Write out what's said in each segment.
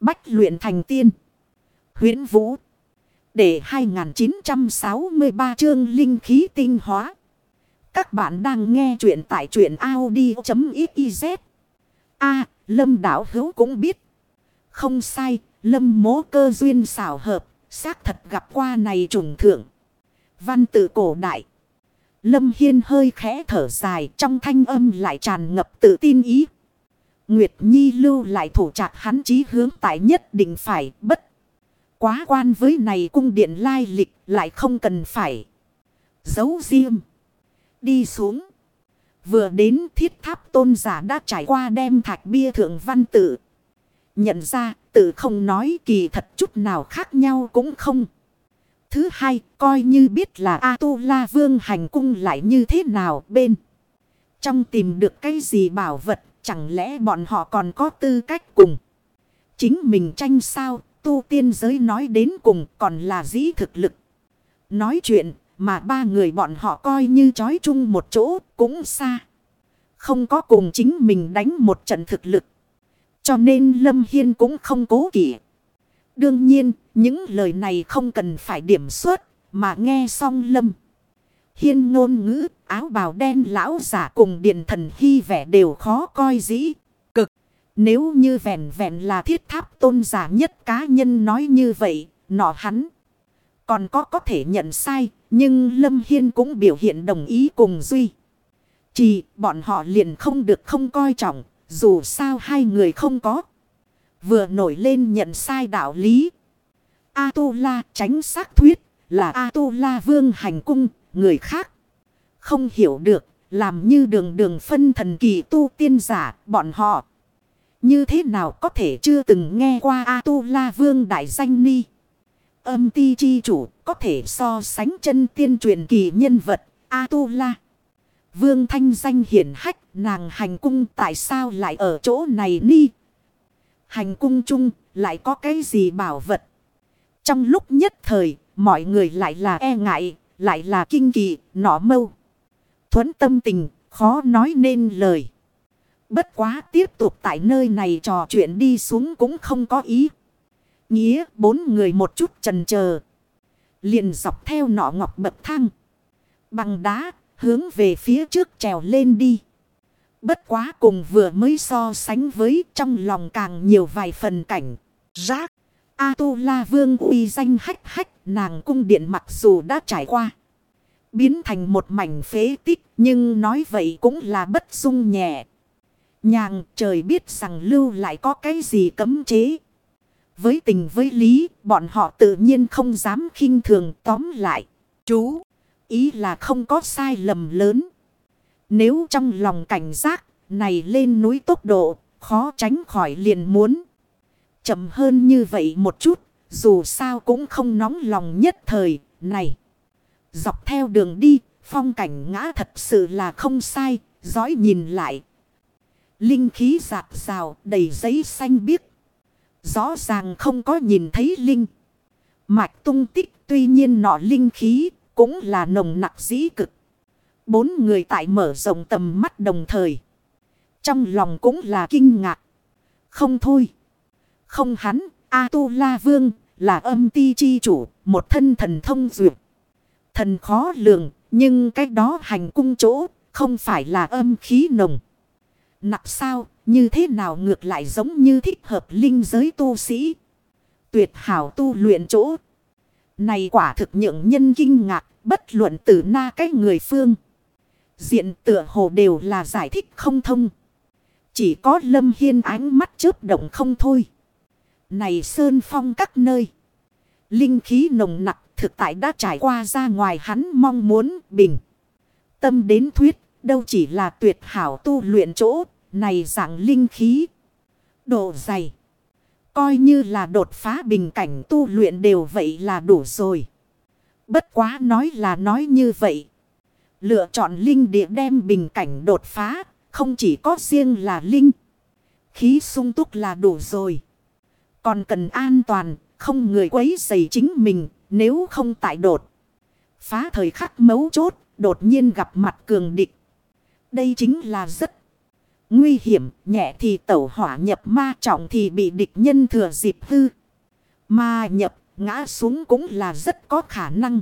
Bách luyện thành tiên. huyễn Vũ. Để 2963 chương linh khí tinh hóa. Các bạn đang nghe truyện tại truyện Audi.xyz. A, Lâm Đảo Hữu cũng biết. Không sai, Lâm mố cơ duyên xảo hợp, xác thật gặp qua này trùng thượng. Văn tự cổ đại. Lâm Hiên hơi khẽ thở dài trong thanh âm lại tràn ngập tự tin ý. Nguyệt Nhi lưu lại thủ trạc hắn chí hướng tại nhất định phải, bất. Quá quan với này cung điện lai lịch lại không cần phải. Giấu riêng. Đi xuống. Vừa đến thiết tháp tôn giả đã trải qua đem thạch bia thượng văn tự. Nhận ra tự không nói kỳ thật chút nào khác nhau cũng không. Thứ hai, coi như biết là A-tu-la vương hành cung lại như thế nào bên. Trong tìm được cái gì bảo vật chẳng lẽ bọn họ còn có tư cách cùng. Chính mình tranh sao tu tiên giới nói đến cùng còn là dĩ thực lực. Nói chuyện mà ba người bọn họ coi như chói chung một chỗ cũng xa. Không có cùng chính mình đánh một trận thực lực. Cho nên Lâm Hiên cũng không cố kỵ. Đương nhiên, những lời này không cần phải điểm suốt, mà nghe xong Lâm. Hiên ngôn ngữ, áo bào đen lão giả cùng điện thần hy vẻ đều khó coi dĩ. Cực, nếu như vẹn vẹn là thiết tháp tôn giả nhất cá nhân nói như vậy, nọ hắn. Còn có có thể nhận sai, nhưng Lâm Hiên cũng biểu hiện đồng ý cùng Duy. Chỉ bọn họ liền không được không coi trọng, dù sao hai người không có. Vừa nổi lên nhận sai đạo lý. A-tu-la tránh xác thuyết là A-tu-la vương hành cung, người khác. Không hiểu được, làm như đường đường phân thần kỳ tu tiên giả, bọn họ. Như thế nào có thể chưa từng nghe qua A-tu-la vương đại danh ni. Âm ti chi chủ có thể so sánh chân tiên truyền kỳ nhân vật A-tu-la. Vương thanh danh hiển hách nàng hành cung tại sao lại ở chỗ này ni. Hành cung chung lại có cái gì bảo vật. Trong lúc nhất thời mọi người lại là e ngại lại là kinh kỳ, nọ mâu. Thuấn tâm tình, khó nói nên lời. Bất quá tiếp tục tại nơi này trò chuyện đi xuống cũng không có ý. Nghĩa bốn người một chút trần chờ liền dọc theo nọ ngọc bậc thang. Bằng đá, hướng về phía trước trèo lên đi. Bất quá cùng vừa mới so sánh với trong lòng càng nhiều vài phần cảnh. Rác. A-tu-la vương uy danh hách hách nàng cung điện mặc dù đã trải qua. Biến thành một mảnh phế tích nhưng nói vậy cũng là bất dung nhẹ. Nhàng trời biết rằng lưu lại có cái gì cấm chế. Với tình với lý bọn họ tự nhiên không dám khinh thường tóm lại. Chú ý là không có sai lầm lớn. Nếu trong lòng cảnh giác này lên núi tốc độ khó tránh khỏi liền muốn. Chậm hơn như vậy một chút dù sao cũng không nóng lòng nhất thời này. Dọc theo đường đi, phong cảnh ngã thật sự là không sai, dõi nhìn lại. Linh khí giạt rào, đầy giấy xanh biếc. Rõ ràng không có nhìn thấy linh. Mạch tung tích tuy nhiên nọ linh khí cũng là nồng nặc dĩ cực. Bốn người tại mở rộng tầm mắt đồng thời. Trong lòng cũng là kinh ngạc. Không thôi. Không hắn, A-tu-la vương là âm ti chi chủ, một thân thần thông duyệt. Thần khó lường, nhưng cái đó hành cung chỗ, không phải là âm khí nồng. Nặng sao, như thế nào ngược lại giống như thích hợp linh giới tu sĩ. Tuyệt hảo tu luyện chỗ. Này quả thực nhượng nhân kinh ngạc, bất luận từ na cái người phương. Diện tựa hồ đều là giải thích không thông. Chỉ có lâm hiên ánh mắt chớp động không thôi. Này sơn phong các nơi. Linh khí nồng nặc thực tại đã trải qua ra ngoài hắn mong muốn bình. Tâm đến thuyết, đâu chỉ là tuyệt hảo tu luyện chỗ, này dạng linh khí. Độ dày. Coi như là đột phá bình cảnh tu luyện đều vậy là đủ rồi. Bất quá nói là nói như vậy. Lựa chọn linh địa đem bình cảnh đột phá, không chỉ có riêng là linh. Khí sung túc là đủ rồi. Còn cần an toàn, không người quấy dày chính mình, nếu không tại đột. Phá thời khắc mấu chốt, đột nhiên gặp mặt cường địch. Đây chính là rất Nguy hiểm, nhẹ thì tẩu hỏa nhập ma trọng thì bị địch nhân thừa dịp hư. Ma nhập, ngã xuống cũng là rất có khả năng.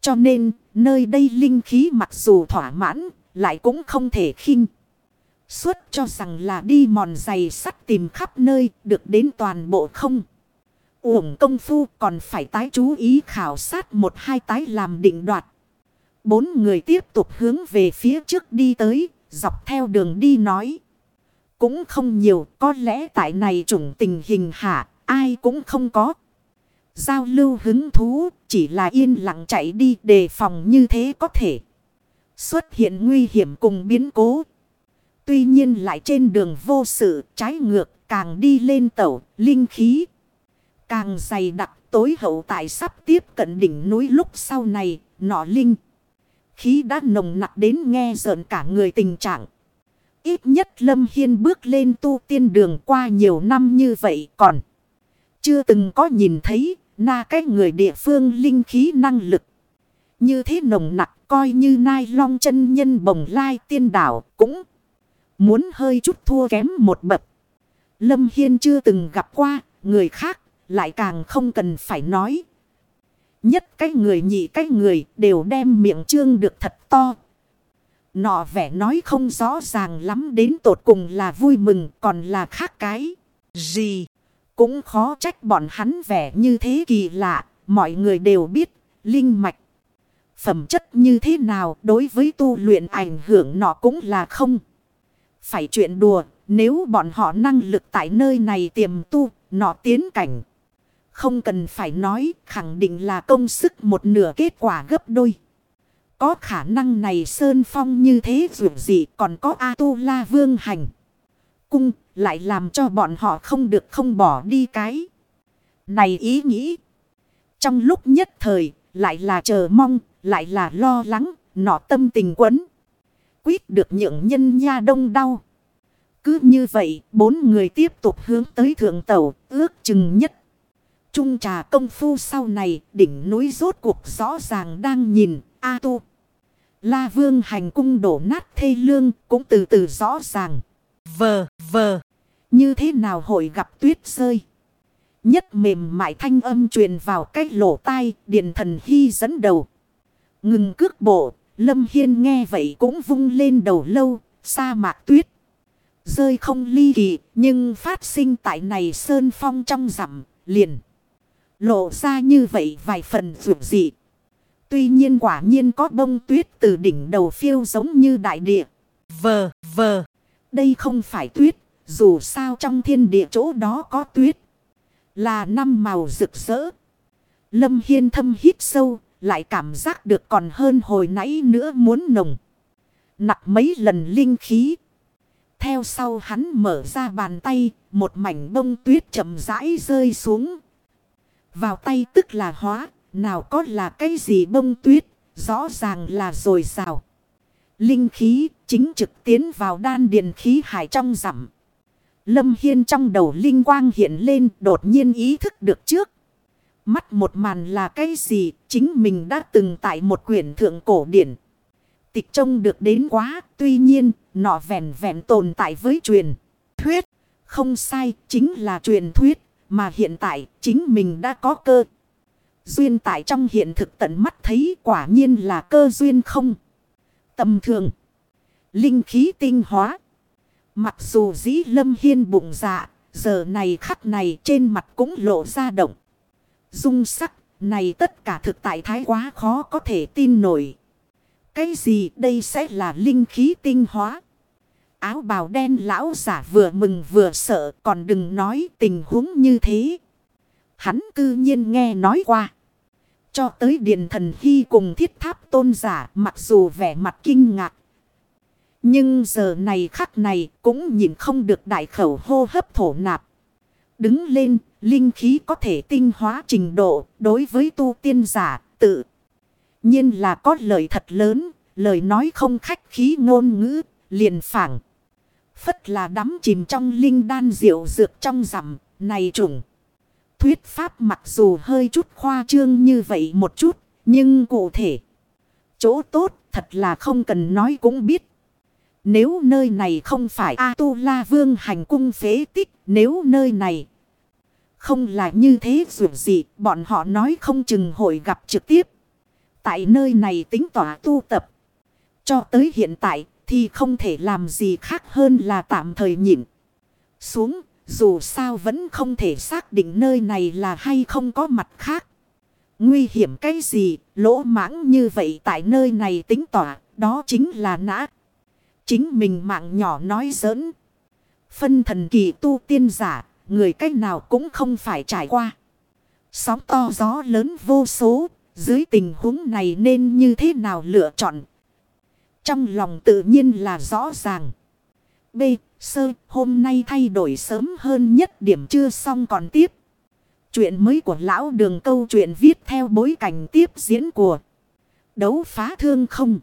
Cho nên, nơi đây linh khí mặc dù thỏa mãn, lại cũng không thể khinh. Suốt cho rằng là đi mòn giày sắt tìm khắp nơi, được đến toàn bộ không. Uổng công phu còn phải tái chú ý khảo sát một hai tái làm định đoạt. Bốn người tiếp tục hướng về phía trước đi tới, dọc theo đường đi nói. Cũng không nhiều, có lẽ tại này chủng tình hình hạ, ai cũng không có. Giao lưu hứng thú, chỉ là yên lặng chạy đi đề phòng như thế có thể. Xuất hiện nguy hiểm cùng biến cố. Tuy nhiên lại trên đường vô sự, trái ngược, càng đi lên tàu, linh khí. Càng dày đặc tối hậu tại sắp tiếp cận đỉnh núi lúc sau này, nọ linh. Khí đã nồng nặc đến nghe rợn cả người tình trạng. Ít nhất Lâm Hiên bước lên tu tiên đường qua nhiều năm như vậy còn. Chưa từng có nhìn thấy na cái người địa phương linh khí năng lực. Như thế nồng nặc coi như nai long chân nhân bồng lai tiên đảo cũng muốn hơi chút thua kém một bậc. Lâm Hiên chưa từng gặp qua, người khác lại càng không cần phải nói. Nhất cái người nhị cái người đều đem miệng trương được thật to. Nọ vẻ nói không rõ ràng lắm đến tột cùng là vui mừng, còn là khác cái. Gì? Cũng khó trách bọn hắn vẻ như thế kỳ lạ. Mọi người đều biết. Linh mạch. Phẩm chất như thế nào đối với tu luyện ảnh hưởng nọ cũng là không. Phải chuyện đùa. Nếu bọn họ năng lực tại nơi này tiềm tu. Nọ tiến cảnh. Không cần phải nói, khẳng định là công sức một nửa kết quả gấp đôi. Có khả năng này Sơn Phong như thế dù gì còn có A-tu-la vương hành. Cung lại làm cho bọn họ không được không bỏ đi cái. Này ý nghĩ. Trong lúc nhất thời, lại là chờ mong, lại là lo lắng, nọ tâm tình quấn. Quyết được những nhân nha đông đau. Cứ như vậy, bốn người tiếp tục hướng tới thượng tàu, ước chừng nhất. Trung trà công phu sau này, đỉnh núi rốt cuộc rõ ràng đang nhìn, A tu. La vương hành cung đổ nát thê lương, cũng từ từ rõ ràng. Vờ, vờ, như thế nào hội gặp tuyết rơi. Nhất mềm mại thanh âm truyền vào cách lỗ tai, điện thần hy dẫn đầu. Ngừng cước bộ, Lâm Hiên nghe vậy cũng vung lên đầu lâu, sa mạc tuyết. Rơi không ly kỳ, nhưng phát sinh tại này sơn phong trong rằm, liền. Lộ ra như vậy vài phần vượt dị. Tuy nhiên quả nhiên có bông tuyết từ đỉnh đầu phiêu giống như đại địa. Vờ, vờ. Đây không phải tuyết. Dù sao trong thiên địa chỗ đó có tuyết. Là năm màu rực rỡ. Lâm Hiên thâm hít sâu. Lại cảm giác được còn hơn hồi nãy nữa muốn nồng. Nặng mấy lần linh khí. Theo sau hắn mở ra bàn tay. Một mảnh bông tuyết chậm rãi rơi xuống. Vào tay tức là hóa, nào có là cái gì bông tuyết, rõ ràng là rồi rào. Linh khí chính trực tiến vào đan điền khí hải trong rằm. Lâm Hiên trong đầu linh quang hiện lên đột nhiên ý thức được trước. Mắt một màn là cái gì chính mình đã từng tại một quyển thượng cổ điển. Tịch trông được đến quá, tuy nhiên, nọ vẹn vẹn tồn tại với truyền. Thuyết không sai, chính là truyền thuyết, mà hiện tại, chính mình đã có cơ. Duyên tại trong hiện thực tận mắt thấy, quả nhiên là cơ duyên không. Tầm thường. Linh khí tinh hóa. Mặc dù dĩ lâm hiên bụng dạ. Giờ này khắc này trên mặt cũng lộ ra động. Dung sắc này tất cả thực tại thái quá khó có thể tin nổi. Cái gì đây sẽ là linh khí tinh hóa? áo bào đen lão giả vừa mừng vừa sợ còn đừng nói tình huống như thế. Hắn cư nhiên nghe nói qua. Cho tới điện thần khi cùng thiết tháp tôn giả mặc dù vẻ mặt kinh ngạc. Nhưng giờ này khắc này cũng nhìn không được đại khẩu hô hấp thổ nạp. Đứng lên, linh khí có thể tinh hóa trình độ đối với tu tiên giả tự. nhiên là có lời thật lớn, lời nói không khách khí ngôn ngữ, liền phảng. Phất là đắm chìm trong linh đan diệu dược trong rằm, này trùng. Thuyết pháp mặc dù hơi chút khoa trương như vậy một chút, nhưng cụ thể. Chỗ tốt thật là không cần nói cũng biết. Nếu nơi này không phải A-tu-la vương hành cung phế tích. Nếu nơi này không là như thế dù gì. Bọn họ nói không chừng hội gặp trực tiếp. Tại nơi này tính tỏa tu tập. Cho tới hiện tại thì không thể làm gì khác hơn là tạm thời nhịn. Xuống dù sao vẫn không thể xác định nơi này là hay không có mặt khác. Nguy hiểm cái gì, lỗ mãng như vậy tại nơi này tính tỏa, đó chính là nã. Chính mình mạng nhỏ nói giỡn. Phân thần kỳ tu tiên giả, người cách nào cũng không phải trải qua. Sóng to gió lớn vô số, dưới tình huống này nên như thế nào lựa chọn. Trong lòng tự nhiên là rõ ràng. B. Sơ, hôm nay thay đổi sớm hơn nhất điểm chưa xong còn tiếp. Chuyện mới của lão đường câu chuyện viết theo bối cảnh tiếp diễn của đấu phá thương không.